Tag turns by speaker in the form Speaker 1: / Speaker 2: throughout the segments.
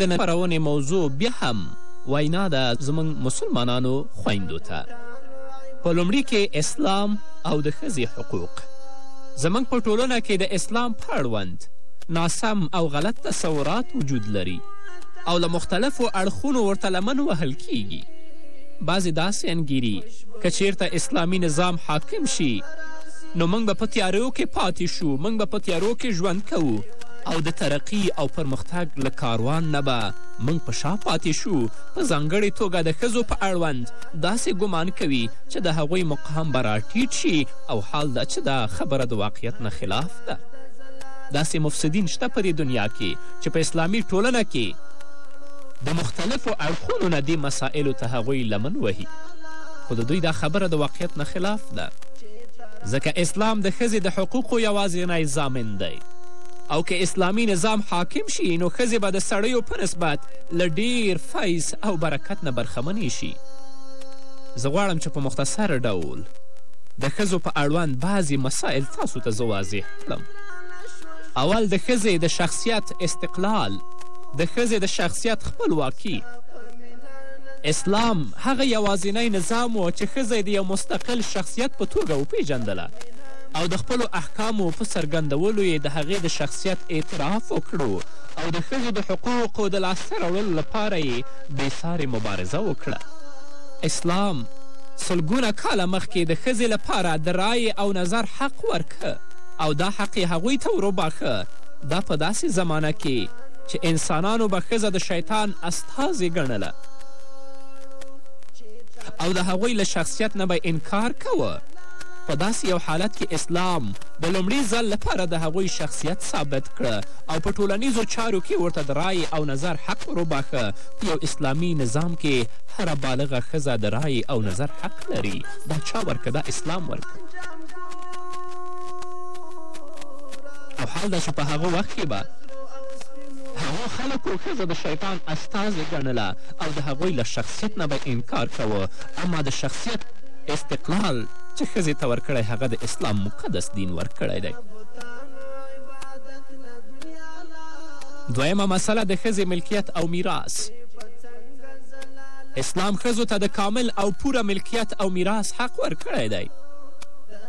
Speaker 1: د نن خپرونې موضوع بیا هم وینا ده زموږ مسلمانانو خویندو ته. په لومړي کې اسلام او د ښځې حقوق. زموږ په ټولنه کې د اسلام پر اړوند ناسم او غلط تصورات وجود لري او له مختلفو اړخونو ورته لمن وهل کیږي. بعضې داسې انګیري که چیرته اسلامي نظام حاکم شي نو موږ به په تیارو کې پاتې شو، موږ به په تیارو کې ژوند کوو. او د ترقي او پرمختګ له کاروان نه به موږ په شا پاتې شو په ځانګړې توګه د ښځو په اړوند داسې ګمان کوي چې د هغوی مقام به راټیټ شي او حال دا چې دا خبره د واقعیت نه خلاف ده داسې مفسدین شته په دې دنیا کې چې په اسلامي ټولنه کې د مختلفو اړخونو نه دې مسایلو ته هغوی لمن وهي خو د دوی دا خبره د واقعیت نه خلاف ده ځکه اسلام د ښځې د حقوقو یوازینی ضامن دی او که اسلامي نظام حاکم شي نو ښځې به د سړیو په نسبت له ډیر فیض او برکت نه برخمنې شي زه غواړم چې په مختصر ډول د ښځو په اړوند بعضې مسایل تاسو ته زه واضح کړم اول د ښځې د شخصیت استقلال د ښځې د شخصیت خپلواکي اسلام هغه یوازینی نظام و چې ښځه د یو مستقل شخصیت په توګه وپیژندله او د خپلو احکامو په څرګندولو یې د هغې د شخصیت اعتراف وکړو او د ښځو د حقوقو د لاسته راوړلو لپاره یې بې سارې مبارزه وکړه. اسلام سلګونه کاله مخکې د ښځې لپاره د رایې او نظر حق ورکه او دا حق یې هغوی ته وروباښه، دا په داسې زمانه کې چې انسانانو به ښځه د شیطان استازې ګڼله او د هغوی له شخصیت نه به انکار کوه. په داسې یو حالت کې اسلام د لومړي ځل لپاره د هغوی شخصیت ثابت کړ او په ټولنیزو چارو کې ورته د رایې او نظر حق وروباښه. په یو اسلامي نظام کې هره بالغه ښځه د رایې او نظر حق لري. دا چا ورکړ؟ دا اسلام ورکړ. او حال دا چې په هغه وخت کې به هغو خلکو ښځه د شیطان استازې ګڼله او د هغوی له شخصیت نه به انکار کوه، اما د شخصیت استقلال چې ښځې ته ورکړی هغه د اسلام مقدس دین ورکړی دی دویمه مسله د ښځې ملکیت او میراث اسلام ښځو ته د کامل او پوره ملکیت او میراث حق ورکړی دی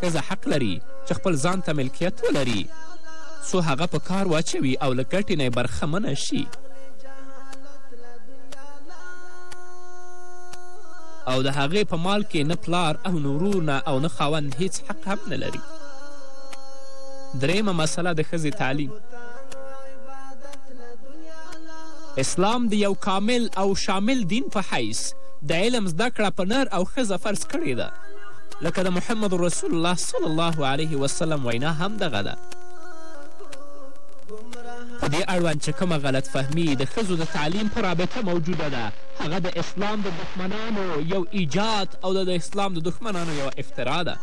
Speaker 1: ښځه حق لري چې خپل ځان ته ملکیت ولري څو هغه په کار واچوي او له ګټې نه برخمنه شي او د هغې په مال کې نه پلار او نه ورورنه او نه خاوند هیڅ حق هم نه لري درېیمه مسله د ښځې تعلیم اسلام د یو کامل او شامل دین په حیث د علم زده کړه په نر او ښځه فرض کړې ده لکه د محمد رسول الله صلی الله علیه وسلم وینا هم دغه ده په دې اړوند چې کومه غلط فهمي د ښځو د تعلیم په رابطه موجوده ده هغه د اسلام د دښمنانو یو ایجاد او د اسلام د دښمنانو یوه افترا ده.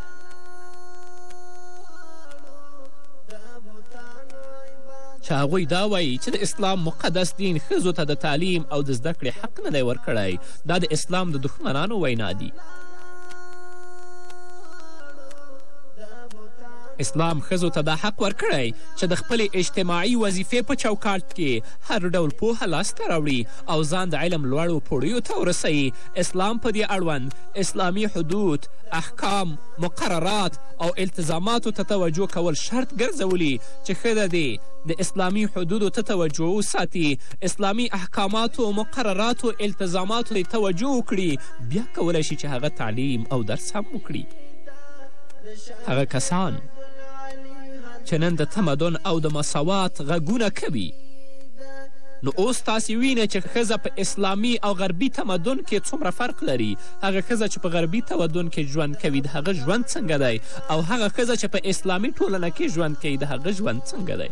Speaker 1: چې هغوی دا وایي چې د اسلام مقدس دین ښځو ته د تعلیم او د زده کړې حق نه دی ورکړی دا د اسلام د دښمنانو وینا دي اسلام ښځو ته دا حق ورکړی چې د خپلې اجتماعي وظیفې په چوکاټ کې هر ډول پوهه لاسته راوړي او ځان د علم لوړو پوړیو ته ورسوي اسلام په دې اړوند اسلامي حدود احکام مقررات او التزاماتو ته توجه کول شرط ګرځولي چې ښځه دې د اسلامي حدودو ته توجه وساتي اسلامي احکاماتو مقرراتو التزاماتو ته توجه وکړي بیا کولی شي چې هغه تعلیم او درس هم وکړي هغه کسان چې نن د تمدن او د مساوات غږونه کوي نو اوس تاسې وینئ چې ښځه په اسلامي او غربي تمدن کې څومره فرق لري، هغه ښځه چې په غربي تمدن کې ژوند کوي د هغه ژوند څنګه دی او هغه ښځه چې په اسلامي ټولنه کې ژوند کوي د هغه ژوند څنګه دی.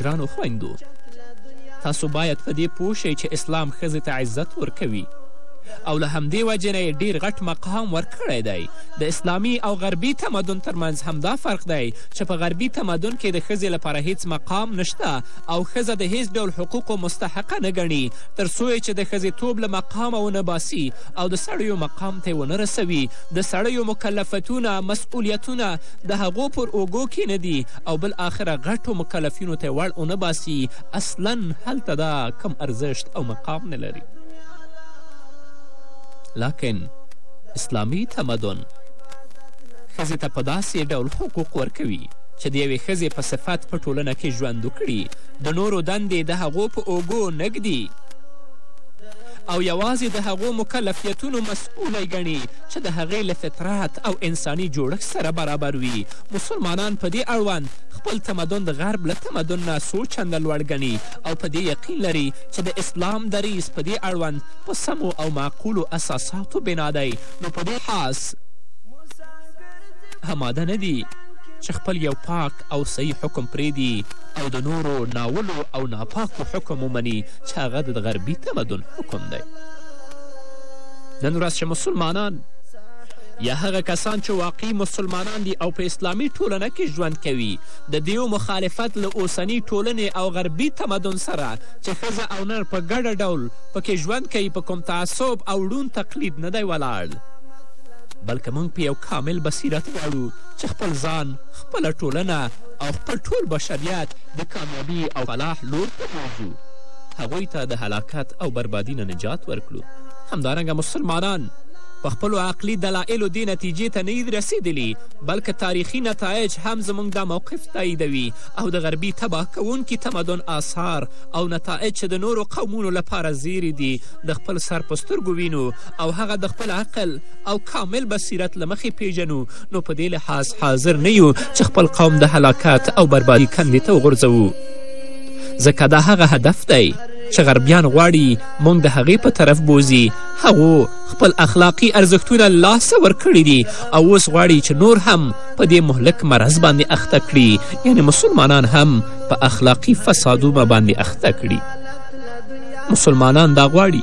Speaker 1: ګرانو خویندو! تاسو باید په دې پوه شئ چې اسلام ښځې ته عزت ورکوي او له همدې وجې نه یې ډېر غټ مقام ورکړی دی. د اسلامي او غربي تمدن ترمنځ همدا فرق دی چې په غربي تمدن کې د ښځې لپاره هیڅ مقام نشته او ښځه د هیڅ ډول حقوقو مستحقه نه ګڼي تر څو یې چې د ښځېتوب له مقامه ونه باسي او د سړیو مقام ته ونه رسوي د سړیو مکلفتونه مسؤلیتونه د هغو پر اوږو کې نه دي او بل آخره غټو مکلفینو ته وړ ونه باسي اصلا هلته دا کم ارزښت او مقام نه لري لکن اسلامي تمدن ښځې ته په داسې ډول حقوق ورکوي چې د یوې ښځې په صفت په ټولنه کې ژوند وکړي د نورو دندې د هغو په اوږو نه ږدي او یوازې د هغو مکلفیتونو مسؤله ګڼي چې د هغې له فطرت او انساني جوړښت سره برابر وي مسلمانان په دې اړوند خپل تمدن د غرب له تمدن نه څو چنده لوړ ګڼي او په دې یقین لري چې د اسلام دریځ په دې اړوند په سمو او معقولو اساساتو بنا دی نو په دې حاس اماده نه دي چې خپل یو پاک او صحیح حکم پرېږدي او د نورو ناولو او ناپاکو حکم ومني چې هغه د غربي تمدن حکم دی نن ورځ چې مسلمانان یا هغه کسان چې واقعي مسلمانان دي او په اسلامي ټولنه کې ژوند کوي د دیو مخالفت له اوسني ټولنې او غربي تمدن سره چې ښځه او نر په ګډه ډول پکې ژوند کوي په کوم تعصب او ړوند تقلید نه دی ولاړ بلکې موږ په یو کامل بصیرت غواړو چې خپل ځان خپله ټولنه او خپل ټول بشریت د کامیابي او فلاح لور ته بوځو هغوی ته د هلاکت او بربادي نه نجات ورکړو همدارنګه مسلمانان په خپلو عقلي دلایلو دې نتیجې ته نه رسېدلي بلکې تاریخي نتایج هم زموږ دا موقف تاییدوي او د غربي تباه کوونکي تمدن آثار او نتایج چې د نورو قومونو لپاره زیری دي د خپل سر په سترګو وینو او هغه د خپل عقل او کامل بصیرت له مخې پیژنو نو په دې لحاظ حاضر نه یو چې خپل قوم د هلاکت او بربادي کندې ته وغورځوو ځکه دا هغه هدف دی چې غربیان غواړي موږ د هغې په طرف بوزي هغو خپل اخلاقي ارزښتونه لاسه ورکړي دي او اوس غواړي چې نور هم په دې مهلک مرض باندې اخته کړي یعنی مسلمانان هم په اخلاقي فسادونه باندې اخته کړي مسلمانان دا غواړي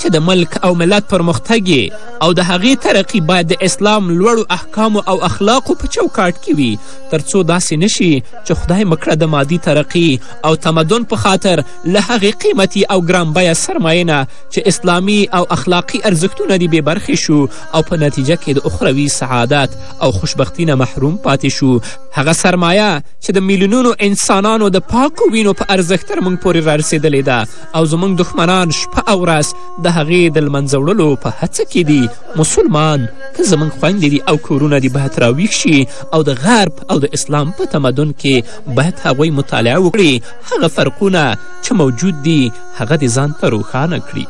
Speaker 1: چې د ملک او ملت پرمختګ یې او د هغې ترقي باید د اسلام لوړو احکامو او اخلاقو په چوکاټ کې وي تر څو داسې نشي چې خدای مکړه د مادي ترقي او تمدن په خاطر له هغې قیمتي او ګرانبیه سرمایې نه چې اسلامي او اخلاقي ارزښتونه دي بې برخې شو او په نتیجه کې د اخروي سعادت او خوشبختی نه محروم پاتې شو هغه سرمایه چې د میلیونونو انسانانو د پاکو وینو په ارزښت تر موږ پورې رارسېدلې ده او زموږ دښمنان شپه او ورځ د هغې د لمنځه وړلو په هڅه کې دي مسلمان که زموږ خویندې دي او کورونه دي باید راویښ شي او د غرب او د اسلام په تمدن کې باید هغوی مطالعه وکړي هغه فرقونه چې موجود دي هغه دې ځان ته روښانه کړي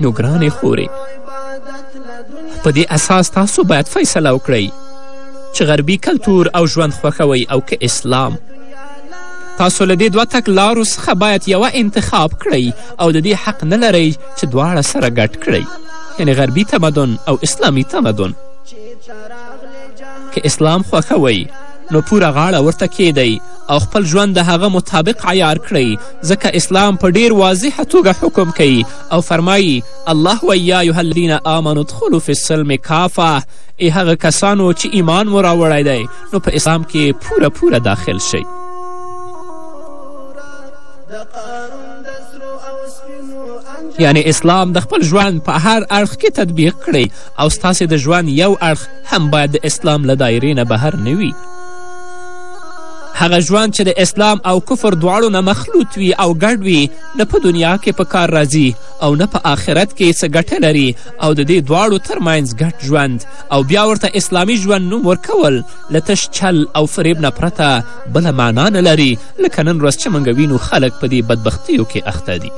Speaker 1: نو ګرانې خورې په دې اساس تاسو باید فیصله وکړئ چې غربي کلتور او ژوند خوښوئ او که اسلام تاسو له دې دوه تک لارو څخه باید یوه انتخاب کړئ او د دې حق نه لرئ چې دواړه سره ګډ کړئ یعنې غربي تمدن او اسلامي تمدن که اسلام خوښوئ نو پوره غاړه ورته کیدئ او خپل ژوند د هغه مطابق عیار کړئ ځکه اسلام په ډیر واضح توګه حکم کوي او فرمایی الله و یا ایها الذین آمنو ادخلوا فی السلم کافه ای هغه کسانو چې ایمان مو راوړی دی نو په اسلام کې پوره پوره داخل شئ یعنی اسلام د خپل ژوند په هر اړخ کې تطبیق کړئ او ستاسې د ژوند یو اړخ هم باید د اسلام له دایرې نه بهر نه وي هغه ژوند چې د اسلام او کفر دواړو نه مخلوط وي او ګډ وي نه په دنیا کې په کار راځي او نه په آخرت کې څه ګټه لري او د دې دواړو ترمنځ ګډ ژوند او بیا ورته اسلامي ژوند نوم ورکول له تش چل او فریب نه پرته بله معنا نه لري لکه نن ورځ چې موږ وینو خلک په دې بدبختیو کې اخته دي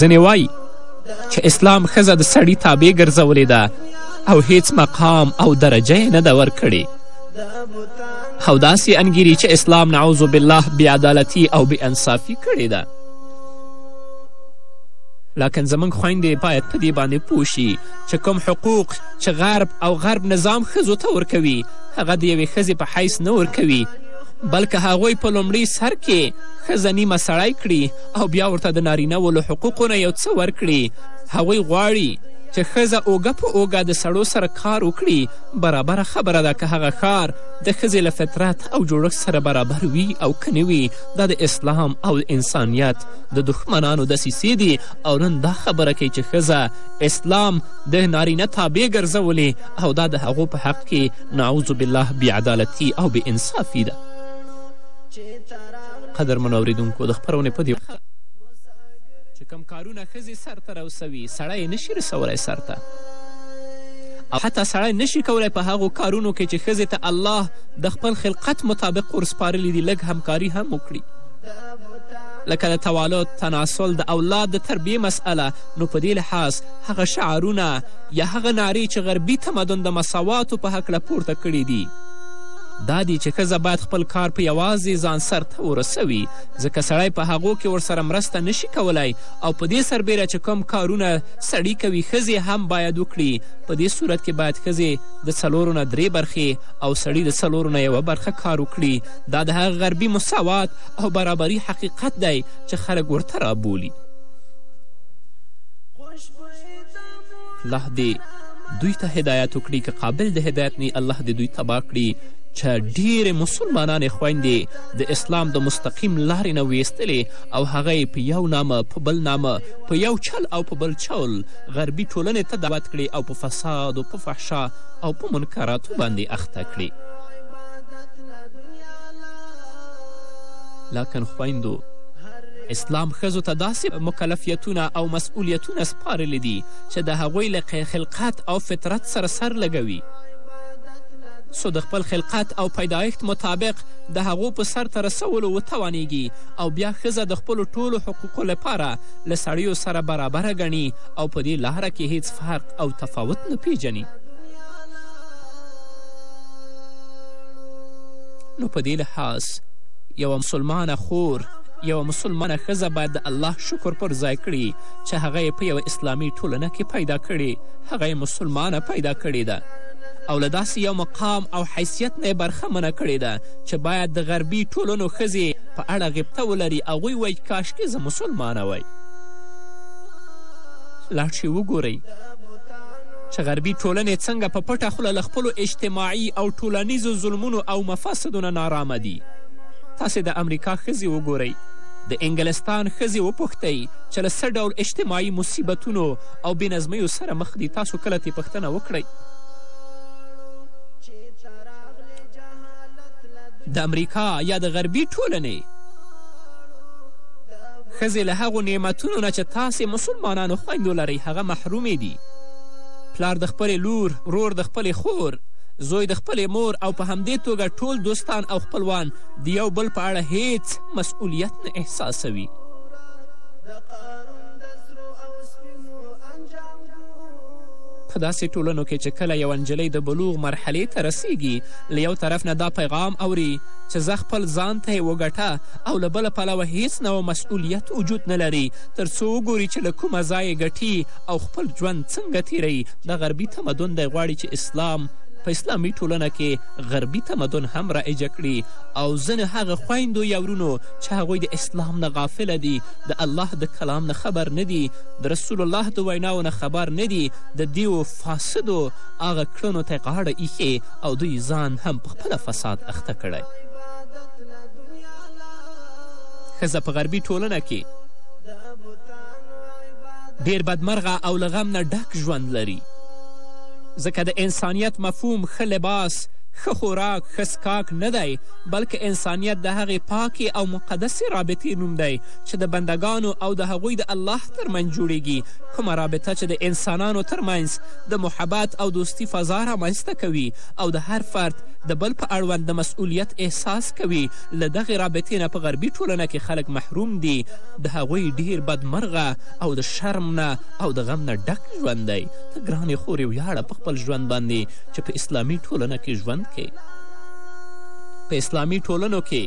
Speaker 1: ځینې وایي چې اسلام ښځه د سړي تابع ګرځولې ده او هیڅ مقام او درجه یې نه ده ورکړې او داسې انګیري چې اسلام نعوذ بالله بې عدالتي او بې انصافي کړې ده لاکن زموږ خویندې باید په دې باندې پوه شي چې کوم حقوق چې غرب او غرب نظام ښځو ته ورکوي هغه د یوې ښځې په حیث نه ورکوي بلکه هغوی په لومړي سر کې ښځه نیمه سړی کړي او بیا ورته د نارینه ولو حقوقو نه یو څه ورکړي هغوی غواړي چې ښځه اوږه په اوږه د سړو سره کار وکړي برابره خبره ده که هغه ښار د ښځې له فطرت او جوړښت سره برابر وي او که نه وي دا د اسلام او انسانیت د دښمنانو دسیسې دي او نن دا خبره کوي چې ښځه اسلام د نارینه تابع ګرځولې او دا د هغو په حق کې نعوذ بالله بیعدالتي او بې انصافي ده قدرمنو اورېدونکو د خپرونې په دې چې کوم کارونه ښځې سرته رسوي سړی یې نشي رسولی سرته او حتی سړی نشي کولی په هغو کارونو کې چې ښځې ته الله د خپل خلقت مطابق ورسپارلي دي لږ همکاري هم وکړي لکه د توالد، تناسل، د اولاد د تربیې مسئله، نو په دې لحاظ هغه شعارونه یا هغه نارې چې غربي تمدن د مساواتو په هکله پورته کړي دي دا دي چې ښځه باید خپل کار په یوازې ځان سرته ورسوي ځکه سړی په هغو کې ورسره مرسته نشي کولای او په دې سربیره چې کوم کارونه سړي کوي ښځې هم باید وکړي په دې صورت کې باید ښځې د څلورو نه درې برخې او سړي د څلورو نه یوه برخه کار وکړي دا د هغه غربي مساوات او برابري حقیقت دی چې خلک ورته رابولي الله دې دوی ته هدایت وکړي که قابل د هدایت نه الله دې دوی تباه کړي چې ډیرې مسلمانانې خویندې د اسلام د مستقیم لارې نه ویستلې او هغه یې په یو نامه په بل نامه په یو چل او په بل چول غربي ټولنې ته دعوت کړي او په فساد او په فحشا او په منکراتو باندې اخته کړي لاکن خویندو اسلام ښځو ته داسې مکلفیتونه او مسئولیتونه سپارلي دي چې د هغوی له خلقت او فطرت سره سر لګوي څو د خپل خلقت او پیدایښت مطابق د هغو په سرته رسولو وتوانیږي او بیا ښځه د خپلو ټولو حقوقو لپاره له سړیو سره برابره ګڼي او په دې لاره کې هیڅ فرق او تفاوت نه پیژني نو په دې لحاظ یوه مسلمانه خور یوه مسلمانه ښځه باید د الله شکر پر ځای کړي چې هغه یې په یوه اسلامي ټولنه کې پیدا کړي هغه یې مسلمانه پیدا کړې ده او له داسې یو مقام او حیثیت نه یې برخمنه کړې ده چې باید د غربي ټولنو ښځې په اړه غبطه ولري هغوی وایي کاشکې زه مسلمانه وای لاړ شئ وګورئ چې غربي ټولنې څنګه په پټه خوله له خپلو اجتماعي او ټولنیزو ظلمونو او مفاسدو نه نارامه دي تاسې د امریکا ښځې وګورئ د انګلستان ښځې وپوښتئ چې له څه ډول اجتماعي مصیبتونو او بېنظمیو سره مخ دي تاسو کله ترې پوښتنه وکړئ د امریکا یا د غربي ټولنې ښځې له هغو نعمتونو نه چې تاسې مسلمانانو خویندو لرئ هغه محرومې دي پلار د خپلې لور، ورور د خپلې خور، زوی د خپلې مور او په همدې توګه ټول دوستان او خپلوان د یو بل په اړه هیڅ مسئولیت نه احساسوي. په داسې ټولنو کې چې کله یوه نجلۍ د بلوغ مرحلې ته رسیږي له یو طرف نه دا پیغام اوري چې ځه خپل ځان ته یې وګټه او له بله پلوه هیڅ نوع مسئولیت وجود نه لري تر څو وګوري چې له کومه ځایه ګټي او خپل ژوند څنګه تیروي دا غربي تمدن دی غواړي چې اسلام په اسلامي ټولنه کې غربي تمدن هم رایج کړي او ځینې هغه خویندو یا ورونو چې هغوی د اسلام نه غافله دي د الله د کلام نه خبر نه دي د رسول الله د ویناو نه خبر نه دي د دیو فاسدو هغه کړنو ته غاړه ایښې او دوی ځان هم په خپله فساد اخته کړی ښځه په غربي ټولنه کې ډیر بدمرغه او له غم نه ډک ژوند لري ځکه د انسانیت مفهوم ښه لباس ښه خوراک ښه سکاک نه دی بلکې انسانیت د هغې پاکې او مقدسې رابطې نوم دی چې د بندګانو او د هغوی د الله ترمنځ جوړیږي کومه رابطه چې د انسانانو ترمنځ د محبت او دوستی فضا رامنځته کوي او د هر فرد د بل په اړوند د مسؤلیت احساس کوي له دغې رابطې نه په غربي ټولنه کې خلک محروم دي د هغوی ډېر بدمرغه او د شرم نه او د غم نه ډک ژوند دی ته ګرانې خورې ویاړه په خپل ژوند باندې چې په اسلامي ټولنه کې ژوند کوي په اسلامي ټولنو کې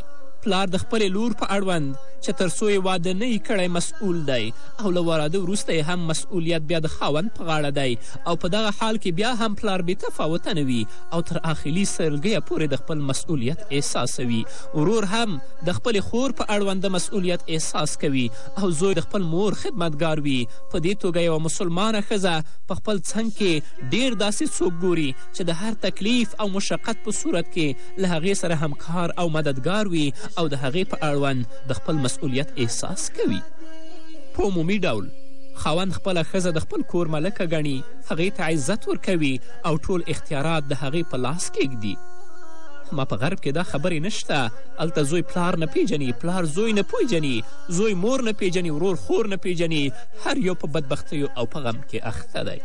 Speaker 1: پلار د خپلې لور په اړوند چې تر څو یې واده نه کړی مسئول دی او له واده وروسته یې هم مسئولیت بیا د خاوند په غاړه دی او په دغه حال کې بیا هم پلار بې تفاوته نه وي او تر آخري سلګیه پورې د خپل مسئولیت احساسوي ورور هم د خپلې خور په اړوند د مسؤلیت احساس کوي او زوی د خپل مور خدمتګار وي په دې توګه یوه مسلمانه ښځه په خپل څنګ کې ډیر داسې څوک ګوري چې د هر تکلیف او مشقت په صورت کې له هغې سره همکار او مددګار وي او د هغې په اړوند د خپل مسؤلیت احساس کوي په عمومي ډول خاوند خپله ښځه د خپل کور ملکه ګڼي هغې ته عزت ورکوي او ټول اختیارات د هغې په لاس کیږدي ما په غرب کې دا خبرې نشته هلته زوی پلار نه پیژني پلار زوی نه پیژني زوی مور نه پیژني ورور خور نه پیژني هر یو په بدبختیو او په غم کې اخته دی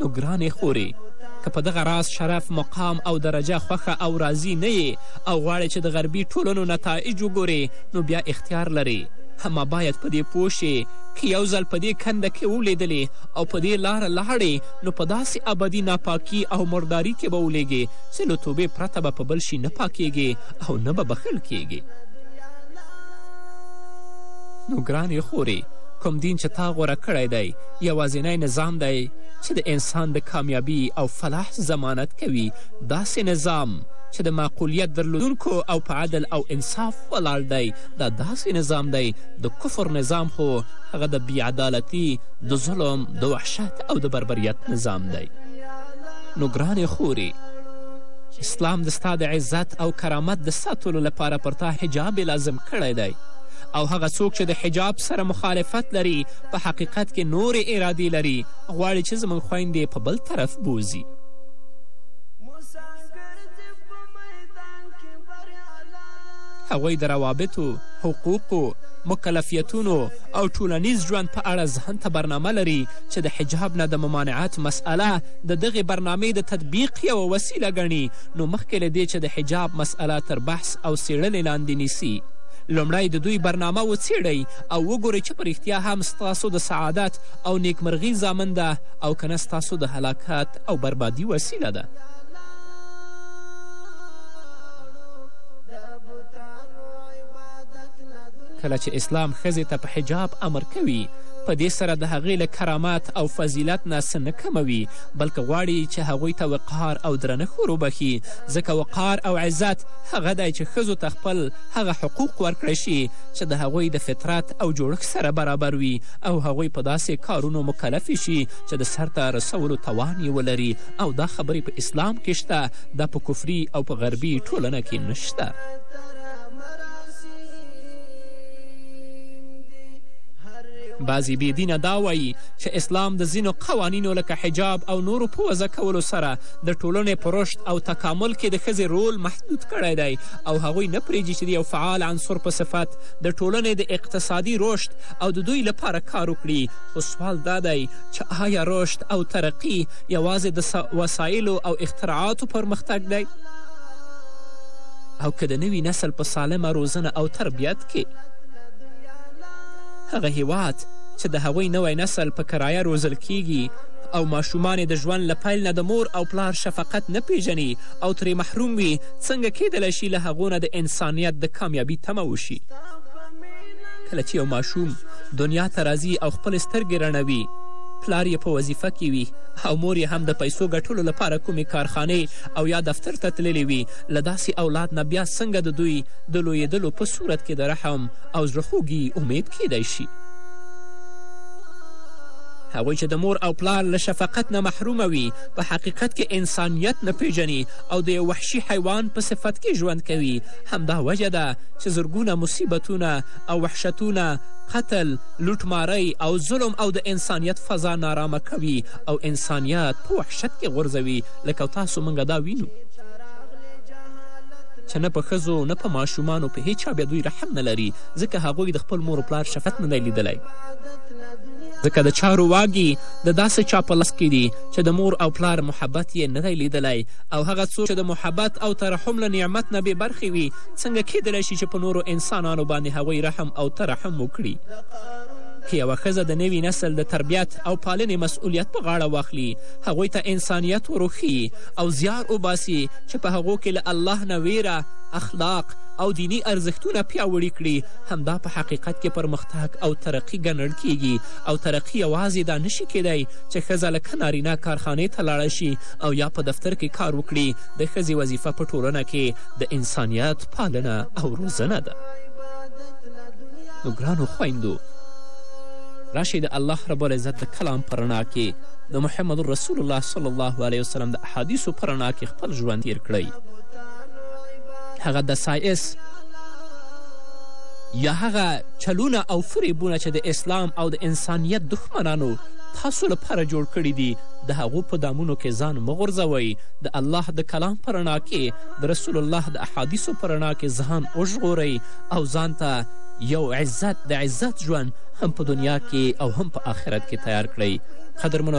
Speaker 1: نو ګرانې خورې که په دغه راز شرف مقام او درجه خوښه او راضي نه یې او غواړې چې د غربي ټولنو نتایج وګورې نو بیا اختیار لرې همه باید په دې پوه شې که یو ځل په دې کنده کې ولیدلې او په دې لاره لاړې نو په داسې ابدي ناپاکي او مرداري کې به ولېږې چې له توبې پرته به په بل شي نه پاکېږې او نه به بخښل کېږې نو ګرانې خورې کوم دین چې تا غوره کړی دی یوازینی نظام دی چې د انسان د کامیابی او فلاح ضمانت کوي داسې نظام چې د معقولیت درلودونکو او په عدل او انصاف ولاړ دی دا داسې نظام دی د کفر نظام خو هغه د بیعدالتي د ظلم د وحشت او د بربریت نظام دی نو ګرانې خورې اسلام د ستا د عزت او کرامت د ساتلو لپاره پر تا حجاب لازم کړی دی او هغه څوک چې د حجاب سره مخالفت لري په حقیقت کې نورې ارادې لري غواړي چې زموږ خویندې په بل طرف بوزي هغوی د روابطو حقوقو مکلفیتونو او ټولنیز ژوند په اړه ځان ته برنامه لري چې د حجاب نه د ممانعت مسئله د دغې برنامې د تطبیق یوه وسیله ګڼي نو مخکې له دې چې د حجاب مسئله تر بحث او څېړنې لاندې نیسي لومړی د دوی برنامه وڅېړئ او وګورئ چې په رښتیا هم ستاسو د سعادت او نیکمرغي ضامن ده او که نه ستاسو د هلاکت او بربادي وسیله ده کله چې اسلام ښځې ته په حجاب امر کوي په دې سره د هغې له کرامت او فضیلت نه څه نه کموي بلکې غواړي چې هغوی ته وقار او درنښت وروبخي ځکه وقار او عزت هغه دی چې ښځو ته خپل هغه حقوق ورکړی شي چې د هغوی د فطرت او جوړښت سره برابر وي او هغوی په داسې کارونو مکلف شي چې د سرته رسولو توان یې ولري او دا خبرې په اسلام کې شته دا په کفري او په غربي ټولنه کې نشته بعضې بې دینه دا وایي چې اسلام د ځینو قوانینو لکه حجاب او نورو په وضع کولو سره د ټولنې په رشد او تکامل کې د ښځې رول محدود کړی دی او هغوی نه پرېږدي چې د یو فعال عنصر په صفت د ټولنې د اقتصادي رشد او د دوی لپاره کار وکړي خو سوال دا دی چې آیا رشد او ترقي یوازې د وسایلو او اختراعاتو پرمختګ دی او که د نوي نسل په سالمه روزنه او تربیت کې هغه هیواد چې د هغوی نوی نسل په کرایه روزل کیږي او ماشومان د ژوند له پیل نه د مور او پلار شفقت نه پیژني او ترې محروم وي څنګه کیدلی شي له هغو نه د انسانیت د کامیابی تمه وشي کله چې یو ماشوم دنیا ته راځي او خپلې سترګې رڼوي پلار یې په وظیفه کې وي او مور یې هم د پیسو ګټلو لپاره کومې کارخانې او یا دفتر ته تللې وي له داسې اولاد نه بیا څنګه د دوی د لویېدلو په صورت کې د رحم او زړه خوږي امید کیدای شي هغوی چې د مور او پلار له شفقت نه محرومه وي په حقیقت کې انسانیت نه پیژني او د یو وحشي حیوان په صفت کې ژوند کوي همدا وجه ده چې زرګونه مصیبتونه او وحشتونه قتل لوټمارۍ او ظلم او د انسانیت فضا نارامه کوي او انسانیت په وحشت کې غورځوي لکه تاسو موږ دا وینو چې نه په ښځو نه په ماشومانو په هیچا بیا دوی رحم نه لري ځکه هغوی د خپل مور و پلار شفقت نه دی لیدلی ځکه د چارو واګي د داسې چا په لاس کې دي چې د مور او پلار محبت یې نه دی لیدلی او هغه څوک چې د محبت او ترحم له نعمت نه بې برخې وي څنګه کیدلی شي چې په نورو انسانانو باندې هغوی رحم او ترحم وکړي که یوه ښځه د نوي نسل د تربیت او پالنې مسؤلیت په غاړه واخلي هغوی ته انسانیت وروښيي او زیار وباسي چې په هغو کې له الله نه ویره اخلاق او دیني ارزښتونه پیاوړي کړي همدا په حقیقت کې پرمختګ او ترقي ګڼل کیږي او ترقي یوازې دا نشي کیدای چې ښځه لکه نارینه کارخانې ته لاړه شي او یا په دفتر کې کار وکړي د ښځې وظیفه په ټولنه کې د انسانیت پالنه او روزنه ده نو ګرانو خویندو راشئ د الله رب العزت د کلام په رڼا کې د محمد رسول الله صلی الله علیه وسلم د احادیثو په رڼا کې خپل ژوند تیر کړئ هغه دسایس یا هغه چلونه او فریبونه چې د اسلام او د انسانیت دښمنانو تاسو لپاره جوړ کړي دي د هغو په دامونو کې ځان مه غورځوئ د الله د کلام په رڼا کې د رسول الله د احادیثو په رڼا کې ځان وژغورئ او ځان ته یو عزت د عزت ژوند هم په دنیا کې او هم په آخرت کې تیار کړئ قدرمنو